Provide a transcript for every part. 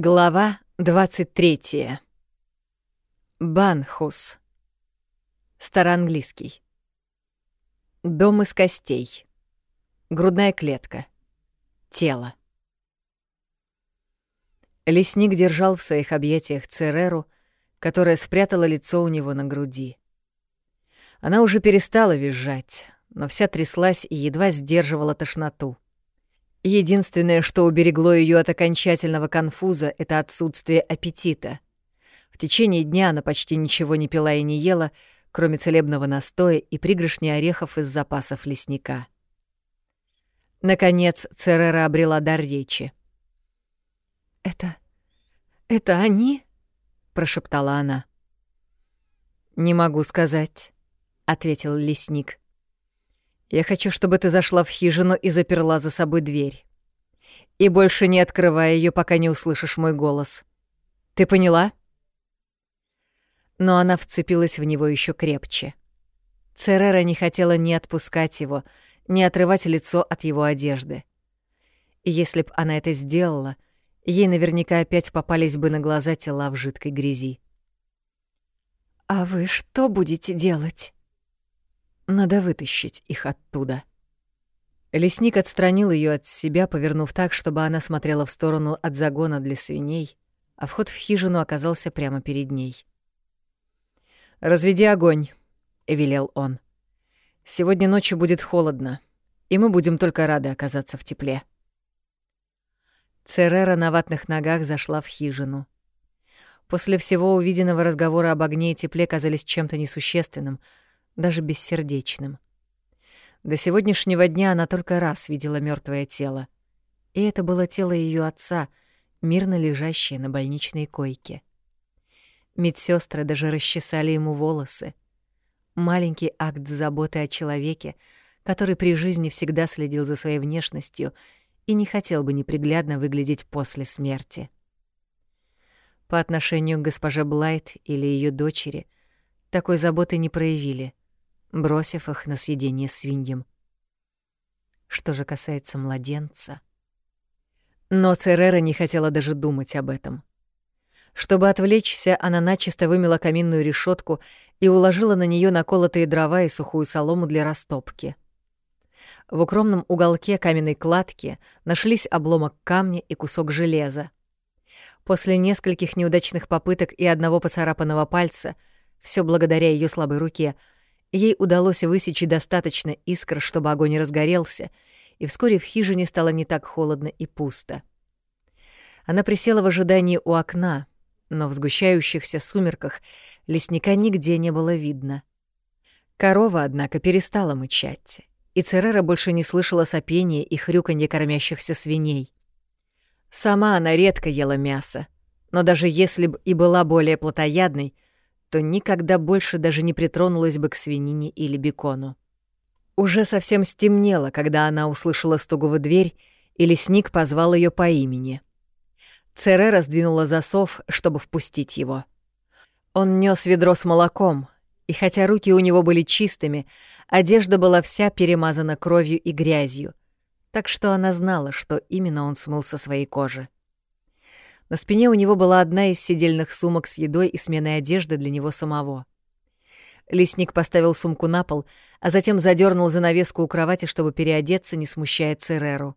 Глава 23. Банхус. Староанглийский. Дом из костей. Грудная клетка. Тело. Лесник держал в своих объятиях Цереру, которая спрятала лицо у него на груди. Она уже перестала визжать, но вся тряслась и едва сдерживала тошноту. Единственное, что уберегло ее от окончательного конфуза, это отсутствие аппетита. В течение дня она почти ничего не пила и не ела, кроме целебного настоя и пригоршни орехов из запасов лесника. Наконец Церера обрела дар речи. «Это... это они?» — прошептала она. «Не могу сказать», — ответил лесник. Я хочу, чтобы ты зашла в хижину и заперла за собой дверь. И больше не открывай ее, пока не услышишь мой голос. Ты поняла? Но она вцепилась в него еще крепче. Церера не хотела ни отпускать его, ни отрывать лицо от его одежды. И если б она это сделала, ей наверняка опять попались бы на глаза тела в жидкой грязи. «А вы что будете делать?» Надо вытащить их оттуда. Лесник отстранил ее от себя, повернув так, чтобы она смотрела в сторону от загона для свиней, а вход в хижину оказался прямо перед ней. «Разведи огонь», — велел он. «Сегодня ночью будет холодно, и мы будем только рады оказаться в тепле». Церера на ватных ногах зашла в хижину. После всего увиденного разговора об огне и тепле казались чем-то несущественным — даже бессердечным. До сегодняшнего дня она только раз видела мертвое тело. И это было тело ее отца, мирно лежащее на больничной койке. Медсестры даже расчесали ему волосы. Маленький акт заботы о человеке, который при жизни всегда следил за своей внешностью и не хотел бы неприглядно выглядеть после смерти. По отношению к госпоже Блайт или ее дочери такой заботы не проявили бросив их на съедение свиньям. Что же касается младенца... Но Церера не хотела даже думать об этом. Чтобы отвлечься, она начисто вымела каминную решетку и уложила на нее наколотые дрова и сухую солому для растопки. В укромном уголке каменной кладки нашлись обломок камня и кусок железа. После нескольких неудачных попыток и одного поцарапанного пальца, все благодаря ее слабой руке, Ей удалось высечь достаточно искр, чтобы огонь разгорелся, и вскоре в хижине стало не так холодно и пусто. Она присела в ожидании у окна, но в сгущающихся сумерках лесника нигде не было видно. Корова, однако, перестала мычать, и Церера больше не слышала сопения и хрюканья кормящихся свиней. Сама она редко ела мясо, но даже если бы и была более плотоядной — то никогда больше даже не притронулась бы к свинине или бекону. Уже совсем стемнело, когда она услышала стугу в дверь, и лесник позвал ее по имени. Цере раздвинула засов, чтобы впустить его. Он нес ведро с молоком, и хотя руки у него были чистыми, одежда была вся перемазана кровью и грязью, так что она знала, что именно он смыл со своей кожи. На спине у него была одна из сидельных сумок с едой и сменой одежды для него самого. Лесник поставил сумку на пол, а затем задернул занавеску у кровати, чтобы переодеться, не смущая Цереру.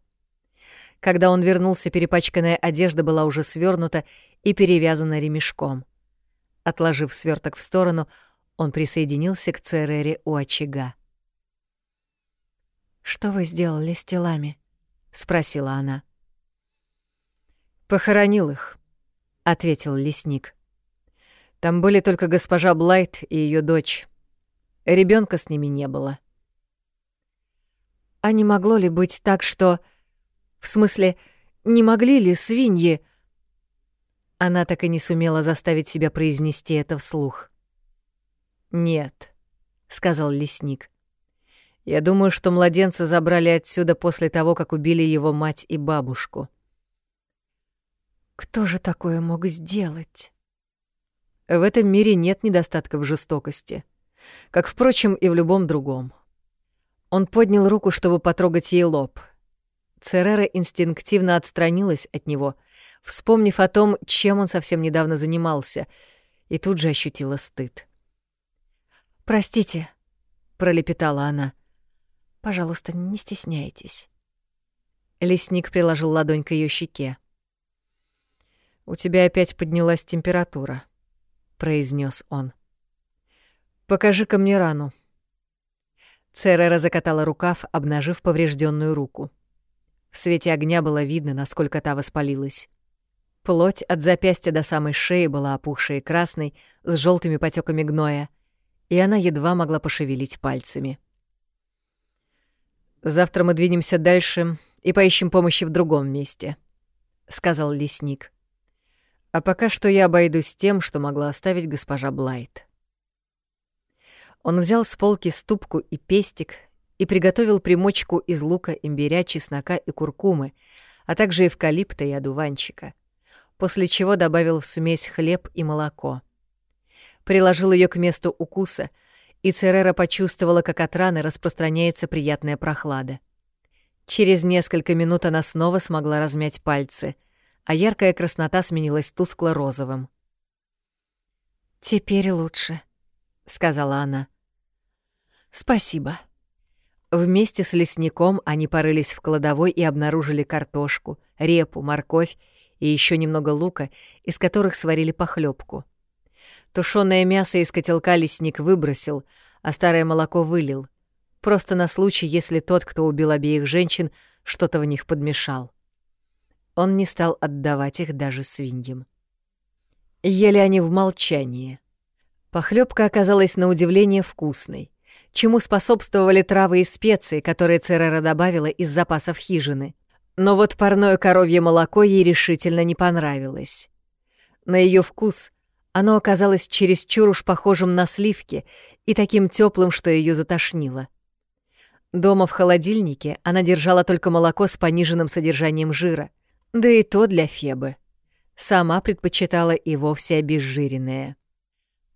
Когда он вернулся, перепачканная одежда была уже свернута и перевязана ремешком. Отложив сверток в сторону, он присоединился к Церере у очага. «Что вы сделали с телами?» — спросила она. «Похоронил их», — ответил лесник. «Там были только госпожа Блайт и ее дочь. Ребенка с ними не было». «А не могло ли быть так, что... В смысле, не могли ли свиньи...» Она так и не сумела заставить себя произнести это вслух. «Нет», — сказал лесник. «Я думаю, что младенца забрали отсюда после того, как убили его мать и бабушку». Кто же такое мог сделать? В этом мире нет недостатка в жестокости, как, впрочем, и в любом другом. Он поднял руку, чтобы потрогать ей лоб. Церера инстинктивно отстранилась от него, вспомнив о том, чем он совсем недавно занимался, и тут же ощутила стыд. «Простите», — пролепетала она. «Пожалуйста, не стесняйтесь». Лесник приложил ладонь к ее щеке. «У тебя опять поднялась температура», — произнес он. «Покажи-ка мне рану». Церера закатала рукав, обнажив поврежденную руку. В свете огня было видно, насколько та воспалилась. Плоть от запястья до самой шеи была опухшей и красной, с желтыми потеками гноя, и она едва могла пошевелить пальцами. «Завтра мы двинемся дальше и поищем помощи в другом месте», — сказал лесник. «А пока что я обойдусь тем, что могла оставить госпожа Блайт». Он взял с полки ступку и пестик и приготовил примочку из лука, имбиря, чеснока и куркумы, а также эвкалипта и одуванчика, после чего добавил в смесь хлеб и молоко. Приложил ее к месту укуса, и Церера почувствовала, как от раны распространяется приятная прохлада. Через несколько минут она снова смогла размять пальцы, а яркая краснота сменилась тускло-розовым. «Теперь лучше», — сказала она. «Спасибо». Вместе с лесником они порылись в кладовой и обнаружили картошку, репу, морковь и еще немного лука, из которых сварили похлебку. Тушёное мясо из котелка лесник выбросил, а старое молоко вылил, просто на случай, если тот, кто убил обеих женщин, что-то в них подмешал. Он не стал отдавать их даже свиньям. Ели они в молчании. Похлебка оказалась на удивление вкусной чему способствовали травы и специи, которые Церера добавила из запасов хижины. Но вот парное коровье молоко ей решительно не понравилось. На ее вкус оно оказалось чересчур уж похожим на сливки и таким теплым, что ее затошнило. Дома в холодильнике она держала только молоко с пониженным содержанием жира, да и то для Фебы. Сама предпочитала и вовсе обезжиренное.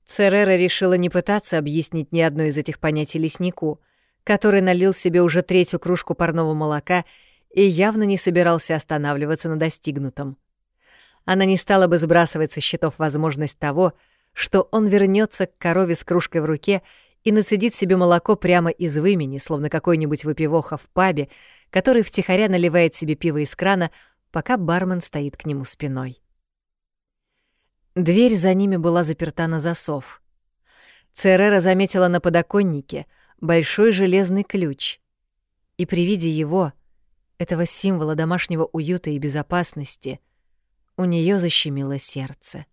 Церера решила не пытаться объяснить ни одно из этих понятий леснику, который налил себе уже третью кружку парного молока и явно не собирался останавливаться на достигнутом. Она не стала бы сбрасывать со счетов возможность того, что он вернется к корове с кружкой в руке и нацедит себе молоко прямо из вымени, словно какой-нибудь выпивоха в пабе, который втихаря наливает себе пиво из крана, пока бармен стоит к нему спиной. Дверь за ними была заперта на засов. Церера заметила на подоконнике большой железный ключ. И при виде его, этого символа домашнего уюта и безопасности, у нее защемило сердце.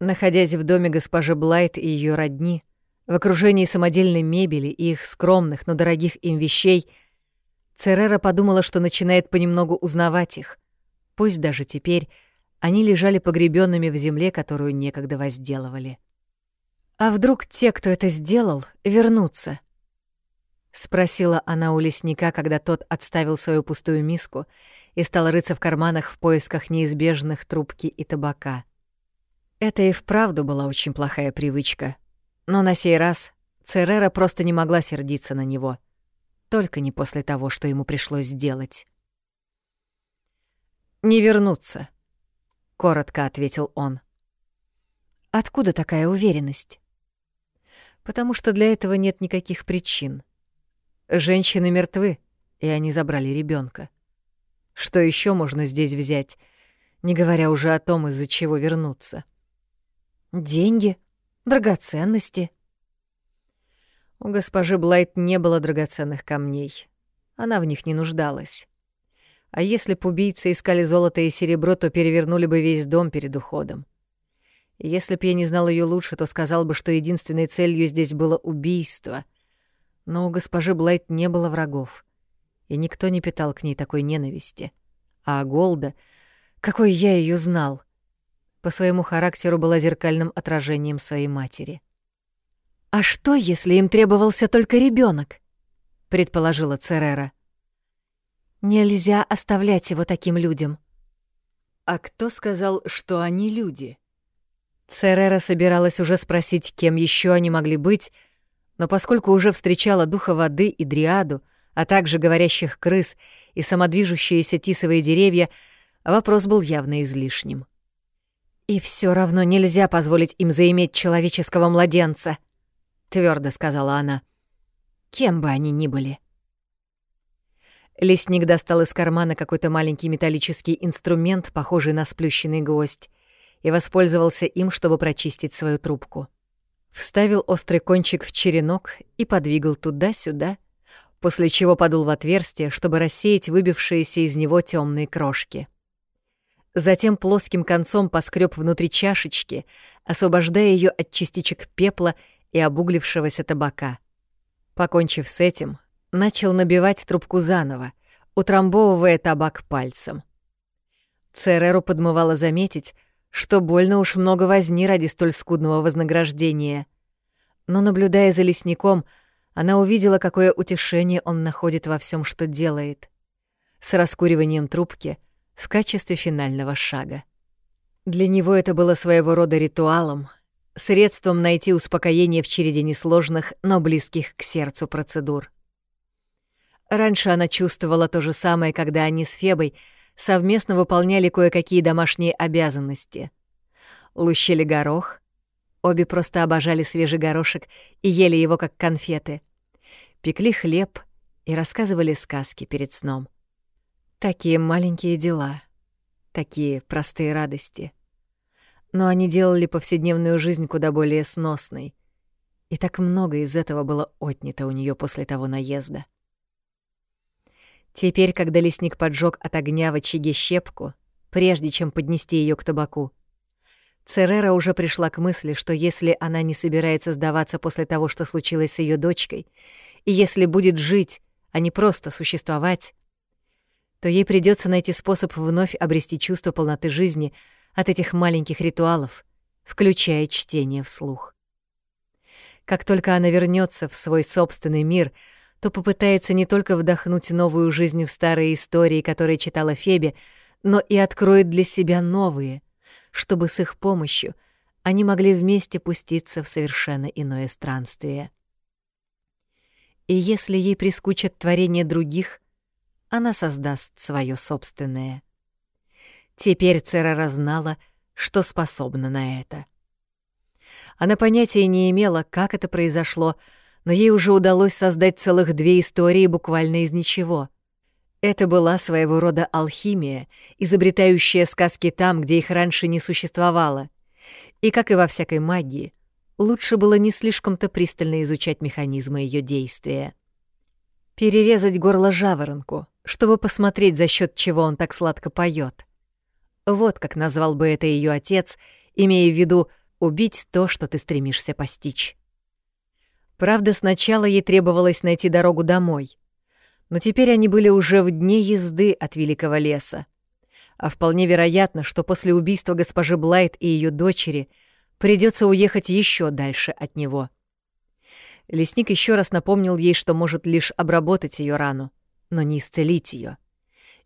Находясь в доме госпожи Блайт и ее родни, в окружении самодельной мебели и их скромных, но дорогих им вещей, Церера подумала, что начинает понемногу узнавать их, пусть даже теперь, они лежали погребенными в земле, которую некогда возделывали. «А вдруг те, кто это сделал, вернутся?» — спросила она у лесника, когда тот отставил свою пустую миску и стал рыться в карманах в поисках неизбежных трубки и табака. Это и вправду была очень плохая привычка. Но на сей раз Церера просто не могла сердиться на него. Только не после того, что ему пришлось сделать. «Не вернуться», коротко ответил он. Откуда такая уверенность? Потому что для этого нет никаких причин. Женщины мертвы, и они забрали ребенка. Что еще можно здесь взять, не говоря уже о том, из-за чего вернуться? Деньги, драгоценности. У госпожи Блайт не было драгоценных камней. Она в них не нуждалась. А если б убийцы искали золото и серебро, то перевернули бы весь дом перед уходом. если б я не знал ее лучше, то сказал бы, что единственной целью здесь было убийство. Но у госпожи Блайт не было врагов, и никто не питал к ней такой ненависти. А Голда, какой я ее знал, по своему характеру была зеркальным отражением своей матери. «А что, если им требовался только ребенок? предположила Церера. Нельзя оставлять его таким людям. А кто сказал, что они люди? Церера собиралась уже спросить, кем еще они могли быть, но поскольку уже встречала духа воды и дриаду, а также говорящих крыс и самодвижущиеся тисовые деревья, Вопрос был явно излишним. «И все равно нельзя позволить им заиметь человеческого младенца», — твердо сказала она. «Кем бы они ни были». Лесник достал из кармана какой-то маленький металлический инструмент, похожий на сплющенный гвоздь, и воспользовался им, чтобы прочистить свою трубку. Вставил острый кончик в черенок и подвигал туда-сюда, после чего подул в отверстие, чтобы рассеять выбившиеся из него темные крошки. Затем плоским концом поскреб внутри чашечки, освобождая ее от частичек пепла и обуглившегося табака. Покончив с этим, начал набивать трубку заново, утрамбовывая табак пальцем. Цереру подмывало заметить, что больно уж много возни ради столь скудного вознаграждения. Но, наблюдая за лесником, она увидела, какое утешение он находит во всем, что делает. С раскуриванием трубки в качестве финального шага. Для него это было своего рода ритуалом, средством найти успокоение в череде несложных, но близких к сердцу процедур. Раньше она чувствовала то же самое, когда они с Фебой совместно выполняли кое-какие домашние обязанности. Лущили горох, обе просто обожали свежий горошек и ели его как конфеты. Пекли хлеб и рассказывали сказки перед сном. Такие маленькие дела, такие простые радости. Но они делали повседневную жизнь куда более сносной. И так много из этого было отнято у нее после того наезда. Теперь, когда лесник поджег от огня в очаге щепку, прежде чем поднести ее к табаку, Церера уже пришла к мысли, что если она не собирается сдаваться после того, что случилось с ее дочкой, и если будет жить, а не просто существовать, то ей придется найти способ вновь обрести чувство полноты жизни от этих маленьких ритуалов, включая чтение вслух. Как только она вернется в свой собственный мир — то попытается не только вдохнуть новую жизнь в старые истории, которые читала Фебе, но и откроет для себя новые, чтобы с их помощью они могли вместе пуститься в совершенно иное странствие. И если ей прискучат творения других, она создаст свое собственное. Теперь Церера знала, что способна на это. Она понятия не имела, как это произошло, но ей уже удалось создать целых две истории буквально из ничего. Это была своего рода алхимия, изобретающая сказки там, где их раньше не существовало. И, как и во всякой магии, лучше было не слишком-то пристально изучать механизмы ее действия. Перерезать горло жаворонку, чтобы посмотреть, за счет чего он так сладко поет. Вот как назвал бы это ее отец, имея в виду убить то, что ты стремишься постичь. Правда, сначала ей требовалось найти дорогу домой. Но теперь они были уже в дне езды от Великого леса. А вполне вероятно, что после убийства госпожи Блайт и ее дочери придется уехать еще дальше от него. Лесник еще раз напомнил ей, что может лишь обработать ее рану, но не исцелить ее.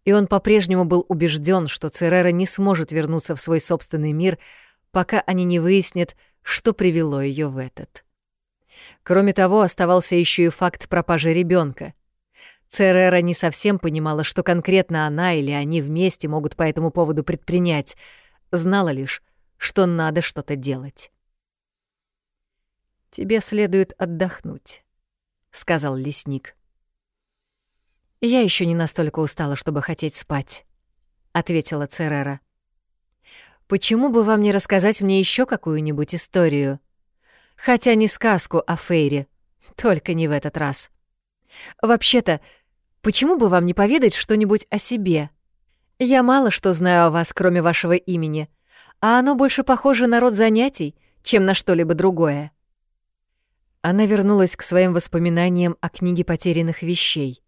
И он по-прежнему был убежден, что Церера не сможет вернуться в свой собственный мир, пока они не выяснят, что привело ее в этот. Кроме того, оставался еще и факт пропажи ребенка. Церера не совсем понимала, что конкретно она или они вместе могут по этому поводу предпринять, знала лишь, что надо что-то делать. «Тебе следует отдохнуть», — сказал лесник. «Я еще не настолько устала, чтобы хотеть спать», — ответила Церера. «Почему бы вам не рассказать мне еще какую-нибудь историю?» Хотя не сказку о Фейре. Только не в этот раз. Вообще-то, почему бы вам не поведать что-нибудь о себе? Я мало что знаю о вас, кроме вашего имени, а оно больше похоже на род занятий, чем на что-либо другое. Она вернулась к своим воспоминаниям о книге потерянных вещей.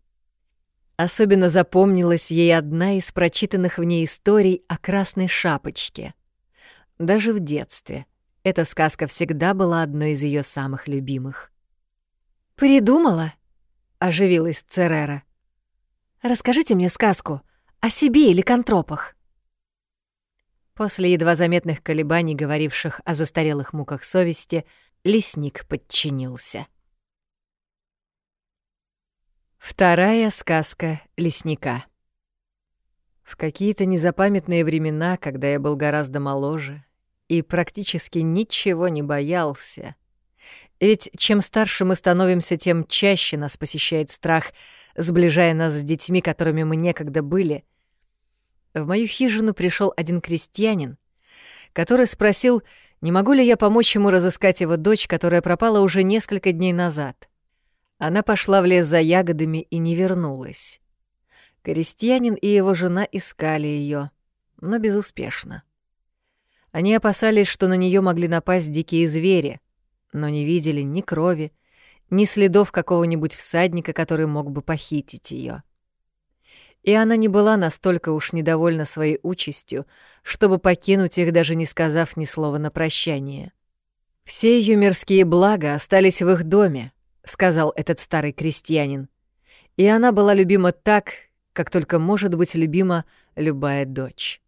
Особенно запомнилась ей одна из прочитанных в ней историй о красной шапочке. Даже в детстве — эта сказка всегда была одной из ее самых любимых. «Придумала?» — оживилась Церера. «Расскажите мне сказку о себе или контропах». После едва заметных колебаний, говоривших о застарелых муках совести, лесник подчинился. Вторая сказка лесника. В какие-то незапамятные времена, когда я был гораздо моложе и практически ничего не боялся. Ведь чем старше мы становимся, тем чаще нас посещает страх, сближая нас с детьми, которыми мы некогда были. В мою хижину пришел один крестьянин, который спросил, не могу ли я помочь ему разыскать его дочь, которая пропала уже несколько дней назад. Она пошла в лес за ягодами и не вернулась. Крестьянин и его жена искали ее, но безуспешно. Они опасались, что на нее могли напасть дикие звери, но не видели ни крови, ни следов какого-нибудь всадника, который мог бы похитить ее. И она не была настолько уж недовольна своей участью, чтобы покинуть их, даже не сказав ни слова на прощание. Все ее мирские блага остались в их доме, — сказал этот старый крестьянин. И она была любима так, как только может быть любима любая дочь.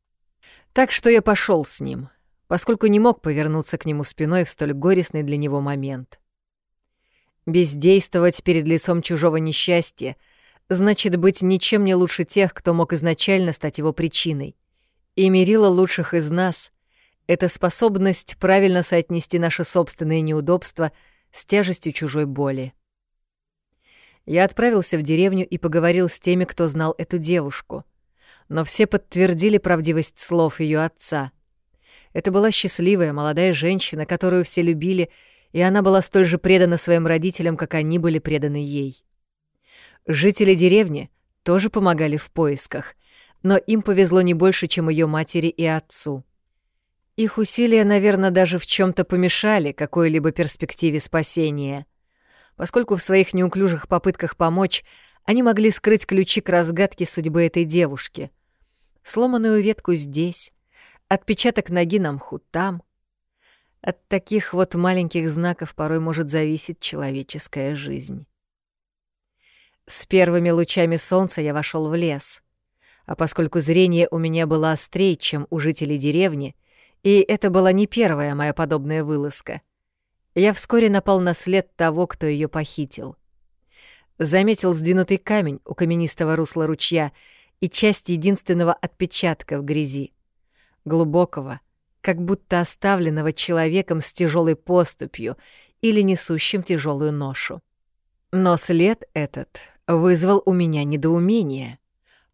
Так что я пошел с ним, поскольку не мог повернуться к нему спиной в столь горестный для него момент. Бездействовать перед лицом чужого несчастья значит быть ничем не лучше тех, кто мог изначально стать его причиной. И мерило лучших из нас — это способность правильно соотнести наши собственные неудобства — с тяжестью чужой боли. Я отправился в деревню и поговорил с теми, кто знал эту девушку. Но все подтвердили правдивость слов ее отца. Это была счастливая молодая женщина, которую все любили, и она была столь же предана своим родителям, как они были преданы ей. Жители деревни тоже помогали в поисках, но им повезло не больше, чем ее матери и отцу. Их усилия, наверное, даже в чем то помешали какой-либо перспективе спасения, поскольку в своих неуклюжих попытках помочь они могли скрыть ключи к разгадке судьбы этой девушки. Сломанную ветку здесь, отпечаток ноги на мху там. От таких вот маленьких знаков порой может зависеть человеческая жизнь. С первыми лучами солнца я вошел в лес, а поскольку зрение у меня было острее, чем у жителей деревни — и это была не первая моя подобная вылазка. Я вскоре напал на след того, кто ее похитил. Заметил сдвинутый камень у каменистого русла ручья и часть единственного отпечатка в грязи. Глубокого, как будто оставленного человеком с тяжелой поступью или несущим тяжелую ношу. Но след этот вызвал у меня недоумение,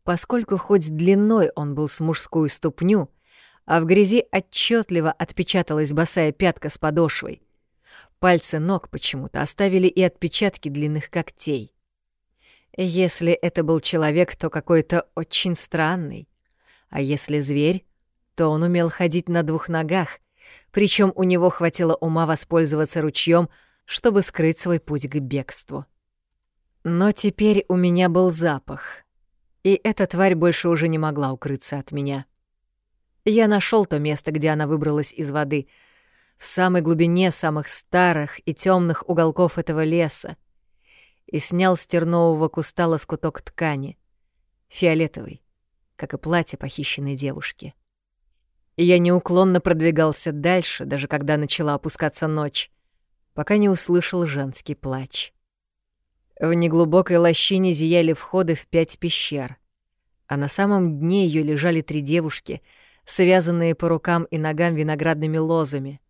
поскольку хоть длиной он был с мужскую ступню — а в грязи отчетливо отпечаталась босая пятка с подошвой. Пальцы ног почему-то оставили и отпечатки длинных когтей. Если это был человек, то какой-то очень странный. А если зверь, то он умел ходить на двух ногах, причем у него хватило ума воспользоваться ручьем, чтобы скрыть свой путь к бегству. Но теперь у меня был запах, и эта тварь больше уже не могла укрыться от меня. Я нашел то место, где она выбралась из воды, в самой глубине самых старых и темных уголков этого леса, и снял с тернового куста лоскуток ткани, фиолетовый, как и платье похищенной девушки. И я неуклонно продвигался дальше, даже когда начала опускаться ночь, пока не услышал женский плач. В неглубокой лощине зияли входы в пять пещер, а на самом дне ее лежали три девушки — связанные по рукам и ногам виноградными лозами.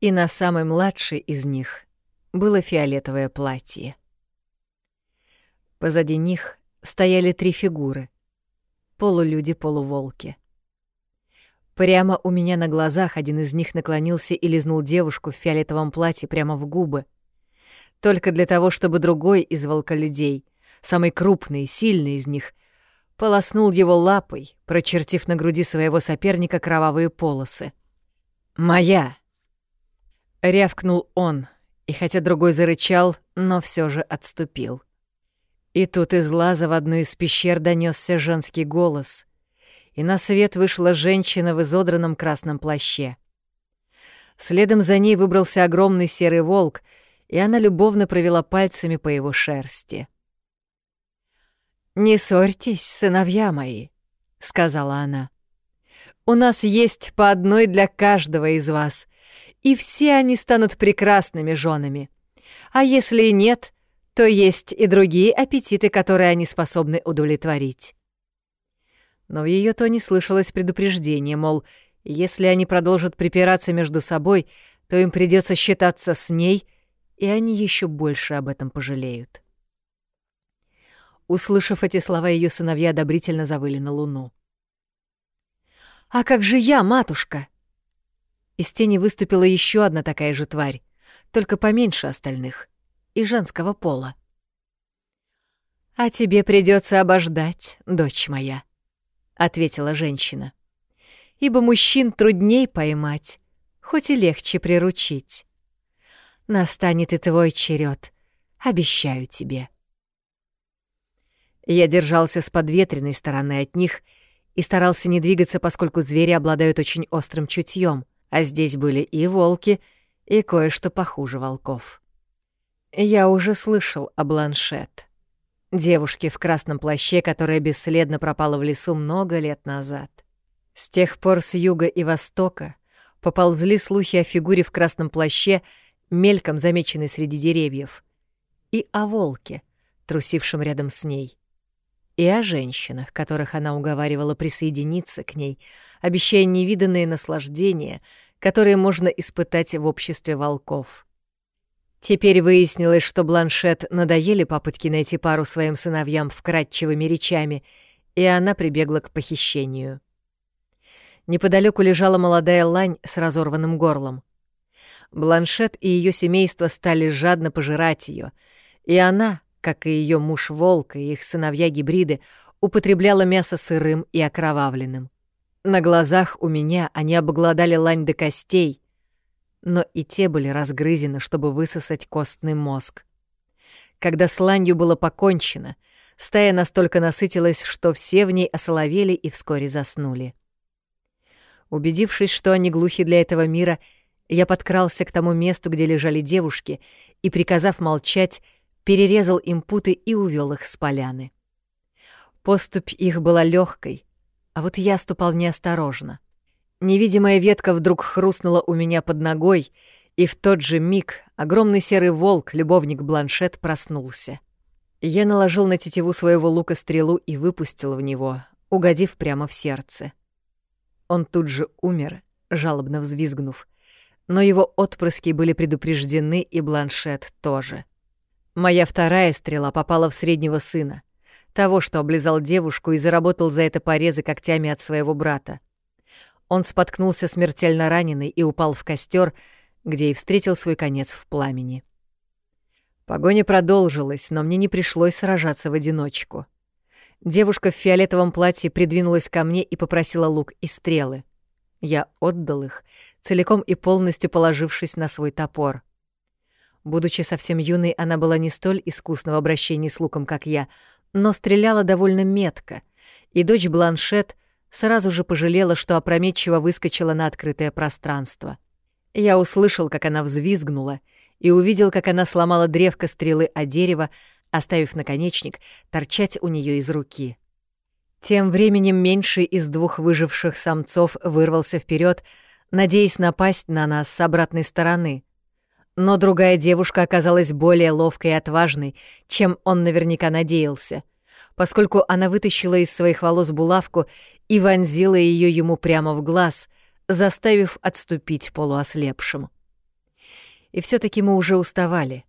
И на самой младшей из них было фиолетовое платье. Позади них стояли три фигуры — полулюди-полуволки. Прямо у меня на глазах один из них наклонился и лизнул девушку в фиолетовом платье прямо в губы. Только для того, чтобы другой из волколюдей, самый крупный и сильный из них, полоснул его лапой, прочертив на груди своего соперника кровавые полосы. «Моя!» — рявкнул он, и хотя другой зарычал, но все же отступил. И тут из лаза в одну из пещер донесся женский голос, и на свет вышла женщина в изодранном красном плаще. Следом за ней выбрался огромный серый волк, и она любовно провела пальцами по его шерсти. — «Не ссорьтесь, сыновья мои», — сказала она. «У нас есть по одной для каждого из вас, и все они станут прекрасными женами. А если и нет, то есть и другие аппетиты, которые они способны удовлетворить». Но в ее тоне слышалось предупреждение, мол, если они продолжат припираться между собой, то им придется считаться с ней, и они еще больше об этом пожалеют. Услышав эти слова, ее сыновья одобрительно завыли на луну. «А как же я, матушка?» Из тени выступила еще одна такая же тварь, только поменьше остальных, и женского пола. «А тебе придется обождать, дочь моя», — ответила женщина. «Ибо мужчин трудней поймать, хоть и легче приручить. Настанет и твой черед, обещаю тебе». Я держался с подветренной стороны от них и старался не двигаться, поскольку звери обладают очень острым чутьем, а здесь были и волки, и кое-что похуже волков. Я уже слышал о Бланшет, девушке в красном плаще, которая бесследно пропала в лесу много лет назад. С тех пор с юга и востока поползли слухи о фигуре в красном плаще, мельком замеченной среди деревьев, и о волке, трусившем рядом с ней и о женщинах, которых она уговаривала присоединиться к ней, обещая невиданные наслаждения, которые можно испытать в обществе волков. Теперь выяснилось, что Бланшет надоели попытки найти пару своим сыновьям вкрадчивыми речами, и она прибегла к похищению. Неподалеку лежала молодая лань с разорванным горлом. Бланшет и ее семейство стали жадно пожирать ее, и она, как и ее муж Волк и их сыновья-гибриды, употребляла мясо сырым и окровавленным. На глазах у меня они обглодали лань до костей, но и те были разгрызены, чтобы высосать костный мозг. Когда с ланью было покончено, стая настолько насытилась, что все в ней осоловели и вскоре заснули. Убедившись, что они глухи для этого мира, я подкрался к тому месту, где лежали девушки, и, приказав молчать, перерезал им путы и увел их с поляны. Поступь их была легкой, а вот я ступал неосторожно. Невидимая ветка вдруг хрустнула у меня под ногой, и в тот же миг огромный серый волк, любовник Бланшет, проснулся. Я наложил на тетиву своего лука стрелу и выпустил в него, угодив прямо в сердце. Он тут же умер, жалобно взвизгнув, но его отпрыски были предупреждены, и Бланшет тоже. Моя вторая стрела попала в среднего сына, того, что облизал девушку и заработал за это порезы когтями от своего брата. Он споткнулся смертельно раненый и упал в костер, где и встретил свой конец в пламени. Погоня продолжилась, но мне не пришлось сражаться в одиночку. Девушка в фиолетовом платье придвинулась ко мне и попросила лук и стрелы. Я отдал их, целиком и полностью положившись на свой топор. Будучи совсем юной, она была не столь искусна в обращении с луком, как я, но стреляла довольно метко, и дочь Бланшет сразу же пожалела, что опрометчиво выскочила на открытое пространство. Я услышал, как она взвизгнула, и увидел, как она сломала древко стрелы о дерево, оставив наконечник торчать у нее из руки. Тем временем меньший из двух выживших самцов вырвался вперед, надеясь напасть на нас с обратной стороны — но другая девушка оказалась более ловкой и отважной, чем он наверняка надеялся, поскольку она вытащила из своих волос булавку и вонзила ее ему прямо в глаз, заставив отступить полуослепшим. И все таки мы уже уставали,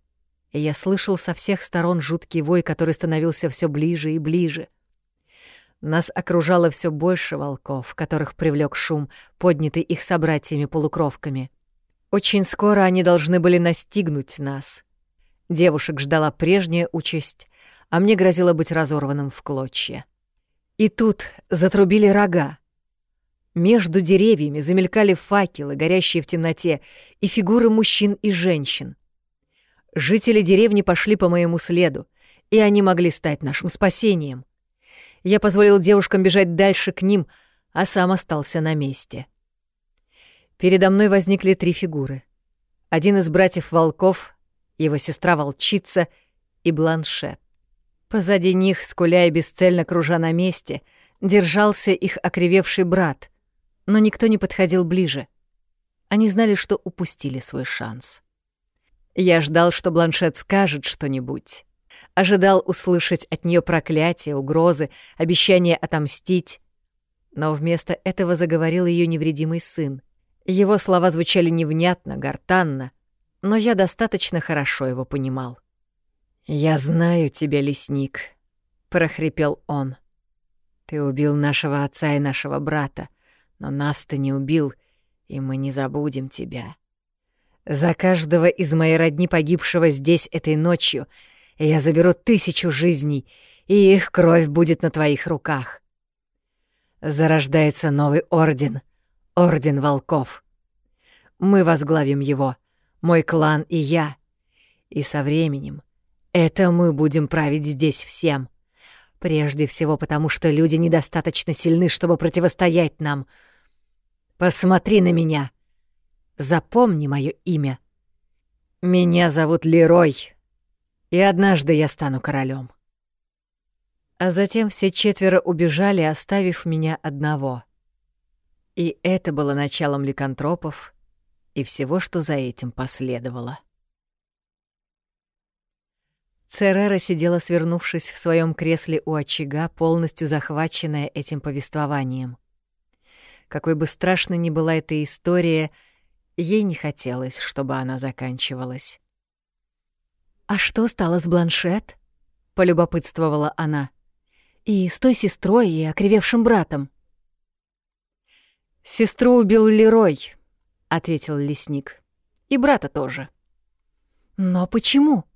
и я слышал со всех сторон жуткий вой, который становился все ближе и ближе. Нас окружало все больше волков, которых привлек шум, поднятый их собратьями-полукровками — очень скоро они должны были настигнуть нас. Девушек ждала прежняя участь, а мне грозило быть разорванным в клочья. И тут затрубили рога. Между деревьями замелькали факелы, горящие в темноте, и фигуры мужчин и женщин. Жители деревни пошли по моему следу, и они могли стать нашим спасением. Я позволил девушкам бежать дальше к ним, а сам остался на месте. — Передо мной возникли три фигуры. Один из братьев-волков, его сестра-волчица и Бланшет. Позади них, скуля и бесцельно кружа на месте, держался их окривевший брат, но никто не подходил ближе. Они знали, что упустили свой шанс. Я ждал, что Бланшет скажет что-нибудь. Ожидал услышать от нее проклятия, угрозы, обещание отомстить. Но вместо этого заговорил ее невредимый сын. Его слова звучали невнятно, гортанно, но я достаточно хорошо его понимал. «Я знаю тебя, лесник», — прохрипел он. «Ты убил нашего отца и нашего брата, но нас ты не убил, и мы не забудем тебя. За каждого из моей родни погибшего здесь этой ночью я заберу тысячу жизней, и их кровь будет на твоих руках. Зарождается новый орден, орден волков. Мы возглавим его, мой клан и я. И со временем это мы будем править здесь всем. Прежде всего потому, что люди недостаточно сильны, чтобы противостоять нам. Посмотри на меня. Запомни мое имя. Меня зовут Лерой, и однажды я стану королем. А затем все четверо убежали, оставив меня одного. И это было началом ликантропов и всего, что за этим последовало. Церера сидела, свернувшись в своем кресле у очага, полностью захваченная этим повествованием. Какой бы страшной ни была эта история, ей не хотелось, чтобы она заканчивалась. «А что стало с Бланшет?» — полюбопытствовала она. «И с той сестрой, и окривевшим братом?» «Сестру убил Лерой», — ответил лесник. «И брата тоже». «Но почему?»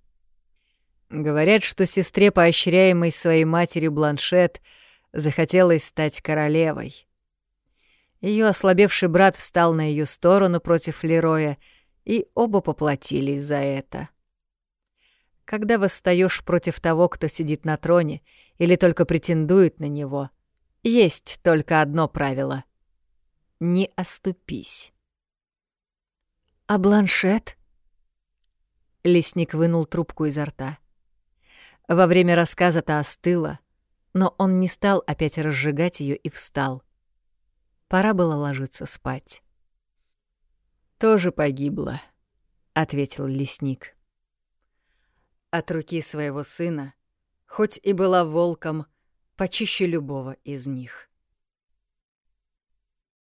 Говорят, что сестре, поощряемой своей матерью Бланшет, захотелось стать королевой. Ее ослабевший брат встал на ее сторону против Лероя, и оба поплатились за это. Когда восстаешь против того, кто сидит на троне или только претендует на него, есть только одно правило — не оступись. «А Бланшет?» Лесник вынул трубку изо рта. Во время рассказа та остыла, но он не стал опять разжигать ее и встал. Пора было ложиться спать. «Тоже погибла», — ответил лесник. От руки своего сына, хоть и была волком, почище любого из них.